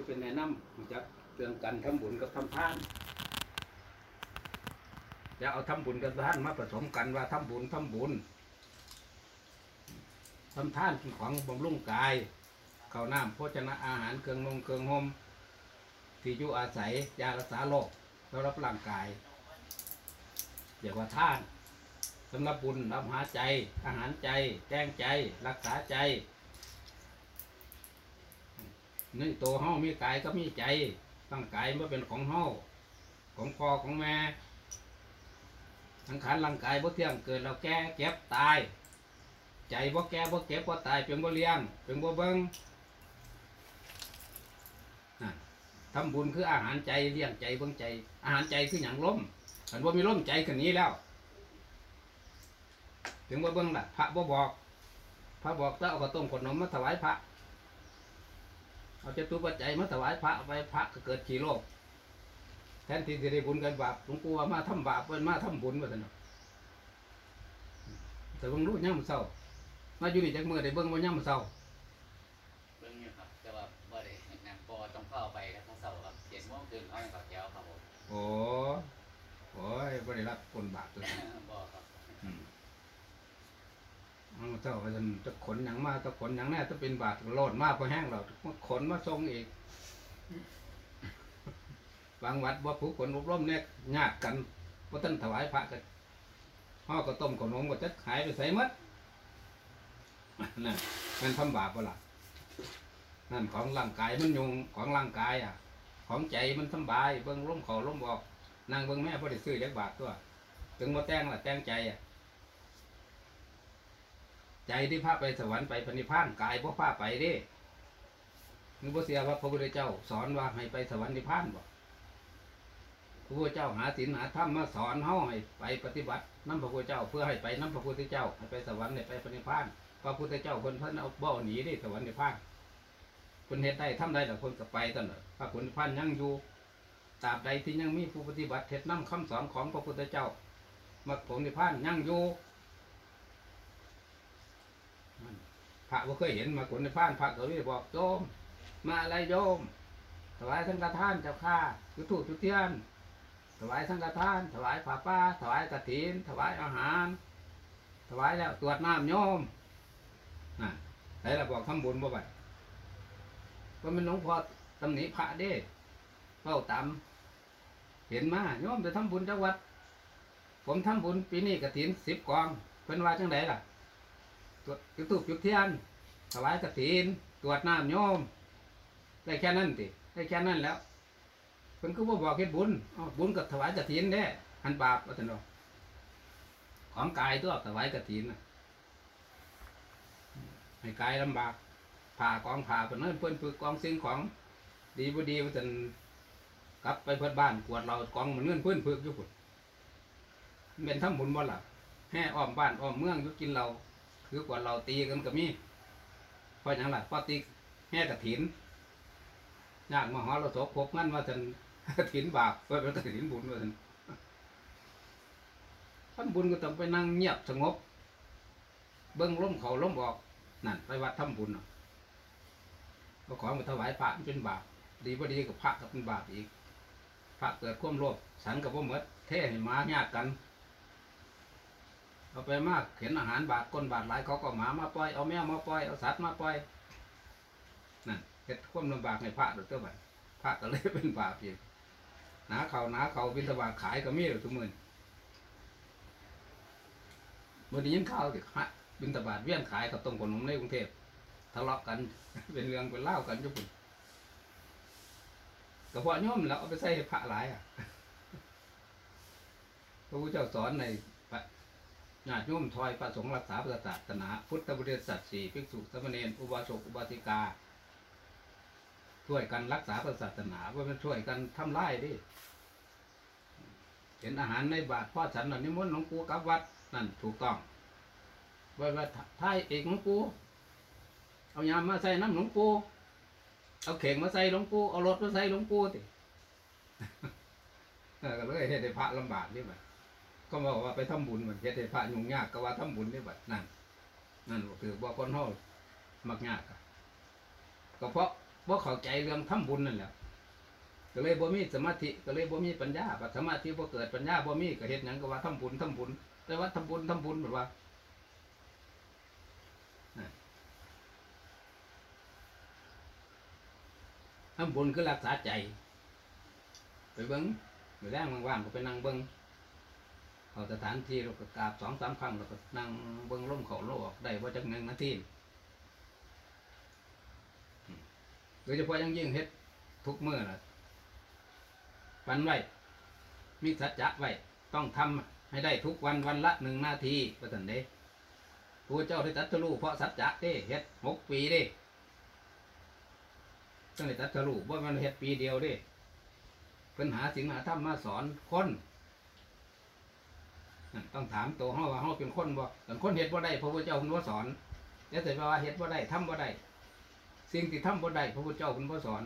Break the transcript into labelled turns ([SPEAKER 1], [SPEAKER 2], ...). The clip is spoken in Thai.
[SPEAKER 1] ที่เป็นแนะนำรู้จักเรื่องการทำบุญกับทำทานอย่าเอาทำบุญกับทานมาผสมกันว่าทำบุญทำบุญทำทานคือของบำรุงกายข้าวน้ำโภชนะอาหารเครื่องนงเครื่องห่มที่อยู่อาศัยยารักษาโรคสำหรับร่างกายเรียกว่าทานสำหรับบุญรับหาใจ อาหารใจ แจ้งใจ รักษาใจ นี่ตัวเฮามีกายก็มีใจ ตั้งกายมาเป็นของเฮาของพ่อของแม่สังขารร่างกายบ่เที่ยงเกิดเราแก่เก็บตาย ใจบ่แก่บ่เก็บบ่ตายเป็นบ่เลี้ยงเป็นบ่เบิ่งทำบุญคืออาหารใจเลี้ยงใจเบิ่งใจ อาหารใจคือหยังล้มคันบ่มีล้มใจขึ้นนี้แล้ว ถึงบ่เบิ่งล่ะพระบ่บอก พระบอกจะเอาข้าวต้มขนมมาถวายพระ เอาจตุปัจจัยมาถวายพระเอาไปพระก็เกิดขี่โลกแทนที่จะได้บุญกันบาปหลวงปู่ว่ามาทำบาปเป็นมาทำบุญว่าท่านเนาะแต่เบิ่งรู้ย่ำมอเศร้ามาอยู่นี่จักมือได้เบิ่งว่าย่ำมอเศร้า
[SPEAKER 2] เรื่องนี้ครับแต่ว่าบ่ได้นั่งพอต้องเข้าไปครับถ้าเสาร์ครับเจ็ดโมงครึ่งเขายังกับแก้วครับผม
[SPEAKER 1] โอ้โอ้ยบ่ได้รับผลบาปตัวนี้
[SPEAKER 2] บ่ครับ
[SPEAKER 1] อืม เจ้าว่าท่านจะขนหยังมาจะขนหยังแน่จะเป็นบาปโลดมากพอแห้งเราขนมาส่งอีกบางวัดว่าผู้คนอบรมเนี่ยยากกันว่าท่านถวายพระกันห่อก็ต้มขนมก็จะหายไปใส่มัดนั่นมันทำบาปเปล่านั่นของร่างกายมันยงของร่างกายอะ ของใจมันสำบายเบิ้งล้มเขาล้มบอกนั่งเบิ้งแม่พอได้ซื้อเล็กบาทตัว ถึงมาแต่งล่ะแต่งใจอะ ใจที่พาไปสวรรค์ไปปณิพานกายพวกพาไปเดินึกว่เสียว่าพระพุทธเจ้าสอนว่าให้ไปสวรรค์นิพพานบอกพระพุทธเจ้าหาศีลหาธรรมมาสอนเฮาให้ไปปฏิบัติน้ำพระพุทธเจ้าเพื่อให้ไปน้ำพระพุทธเจ้าให้ไปสวรรค์ให้ไปปณิพพานพระพุทธเจ้าคนเพิ่นเอาเบ้าหนีได้สวรรค์นิพพานคนเฮ็ดได้ทำได้แต่คนก็ไปตลอดพระคุณนิพพานยังอยู่ตราบใดที่ยังมีผู้ปฏิบัติเท็จน้ำคำสอนของพระพุทธเจ้ามรรคผลนิพพานยังอยู่นั่น พระว่าเคยเห็นมรรคผลนิพพานพระก็เลยบอกโยมมาอะไรโยม ถวายสังฆทานเจ้าข้าจุดถูกจุดเทียน ถวายสังฆทาน ถวายผ้าป่าถวายกฐิน ถวายอาหาร ถวายแล้วตรวจน้ำโยมน่ะไหนเราบอกทำบุญบ่บัดก็มันหลวงพ่อตำหนิพระเด้เข้าตามเห็นมาโยมจะทำบุญจังวัด ผมทำบุญปีนี้กฐินสิบกองเพิ่นว่าจังไดล่ะ ตรวจจุดถูกจุดเทียนถวายกฐินตรวจน้ำโยม ได้แค่นั้นติได้แค่นั้นแล้วเพิ่นก็บ่บอกเฮ็ดบุญอ้าวบุญกับถวายกฐินแน่หันบาปว่าซั่นเนาะของกายตัวถวายกฐินน่ะให้กายลำบากผ่ากองผ่าเพิ่นเอิ้นเพิ่นฝึกกองสิ่งของ ดีบ่ดีว่าซั่นกลับไปเพิ่นบ้านกวดเรากองมันเงินเพิ่อนฝึกอยู่พุ่นแม่นทำบุญบ่ล่ะแห่อ้อมบ้านอ้อมเมืองยู่กินเรา คือกวดเราตีกันก็มีเพราะหยังล่ะเพราะตีแห่กฐินยากมหอเราสกพกงั้นว่าท่านถินบาปเพื่อเป็นถินบุญว่าท่านท่านบุญก็ต้องไปนั่งเงียบสงบ เบิ้งล้มเขาล้มบอกนั่นไปวัดทำบุญก็ของมาถวายพระมันเป็นบาปดีบ่ดีกับพระก็เป็นบาปอีกพระเกิดความโลภสันกับพ่อมดเท่ให้มายากกัน เอาไปมากเห็นอาหารบาทก้นบาทหลายเขาก็หมามาปล่อยเอาแมวมาปล่อยเอาสัตว์มาปล่อยนั่นเฮ็ดความลำบากให้พระโดยตัวบัดพระก็เลยเป็นบาปอีกหนาเขาหนาเขาบินตบาทขายก็มีอยู่ทุกมื่นวันนี้ยินข่าวสิฮะบินตบาทเวียนขายกับตรงขนมในกรุงเทพทะเลาะกันเป็นเรื่องเป็นเล่ากันญี่ปุ่นก็เพราะโยมแล้วเอาไปใส่พระหลายอะพระพุทธเจ้าสอนใน ญาติโยมทอยพระสงฆ์รักษาพระศาสนา พุทธบริษัทสี่ภิกษุสมเณรอุบาสกอุบาสิกา ช่วยกันรักษาพระศาสนาว่ามันช่วยกันทำไร่ดิเห็นอาหารในบาตรพ่อฉันน่ะนิมนต์หลวงปู่กับวัดนั่นถูกต้องว่าว่าท้ายเอกหลวงปู่เอายามมาใส่น้ำหลวงปู่เอาเข่งมาใส่หลวงปู่เอารถมาใส่หลวงปู่ติเออก็เลยเฮ็ดให้พระลำบากนี่บัด ก็บอกว่าไปทำบุญเหมันเฮ็ดให้พระยุ่งยากก็ว่าทำบุญนี่บัดนั่นนั่นก็คือว่าคนเฮามักยากก็เพราะบ่เข้าใจเรื่องทำบุญนั่นแหละก็เลยบ่มีสมาธิก็เลยบ่มีปัญญาบัดสมาธิบ่เกิดปัญญาบ่มีก็เฮ็ดหยังก็ว่าทำบุญทำบุญ แต่ว่าทำบุญทำบุญแบบว่าทำบุญคือรักษาใจ ไปเบิ้งไปแรงว่างๆก็ไปนั่งเบิ้ง เขาสถานที่เราก็กราบสองสามครั้งเราก็นั่งเบิ้องร่มเขาโลกได้ว่าจักหนึ่งนาทีอืมโดยเฉพาะอยังยิ่งเฮ็ดทุกเมื่อน่ะปันไว้ มีสัจจะไว้ ต้องทำให้ได้ทุกวันวันละหนึ่งนาทีประสันเด้พระเจ้าได้ตรัสรู้เพราะสัจจะเด้เฮ็ดหกปีเด้ต้องได้ตรัสรู้ว่ามันเฮ็ดปีเดียวเด้เพิ่นหาสิ่งหาธรรมมาสอนคน ต้องถามตัวเขาว่าเขาเป็นคนบ่เป็นคนเห็ดบ่ได้พระพุทธเจ้าเพิ่นบ่สอนแล้วแต่ว่าเห็ดบ่ได้ทำบ่ได้สิ่งที่ทำบ่ได้พระพุทธเจ้าเพิ่นบ่สอน